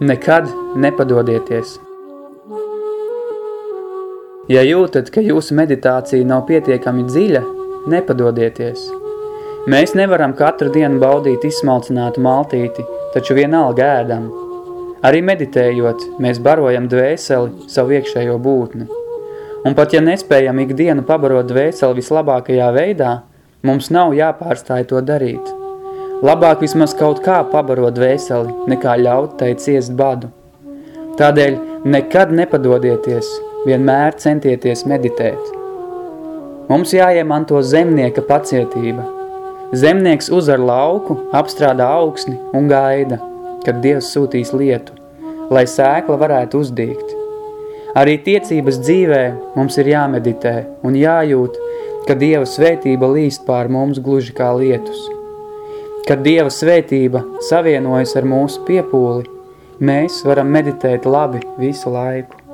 Nekad nepadodieties. Ja jūtat, ka jūsu meditācija nav pietiekami dziļa, nepadodieties. Mēs nevaram katru dienu baudīt izsmalcinātu maltīti, taču vienalga ēdam. Arī meditējot, mēs barojam dvēseli savu iekšējo būtni. Un pat ja nespējam ikdienu pabarot dvēseli vislabākajā veidā, mums nav jāpārstāj to darīt – Labāk vismaz kaut kā pabarot dvēseli, nekā ļaut tai ciest badu. Tādēļ nekad nepadodieties, vienmēr centieties meditēt. Mums jāiemanto zemnieka pacietība. Zemnieks uzar lauku, apstrādā augsni un gaida, kad Dievs sūtīs lietu, lai sēkla varētu uzdīgt. Arī tiecības dzīvē mums ir jāmeditē un jājūt, ka Dieva svētība līst pār mums gluži kā lietus – Kad Dieva svētība savienojas ar mūsu piepūli, mēs varam meditēt labi visu laiku.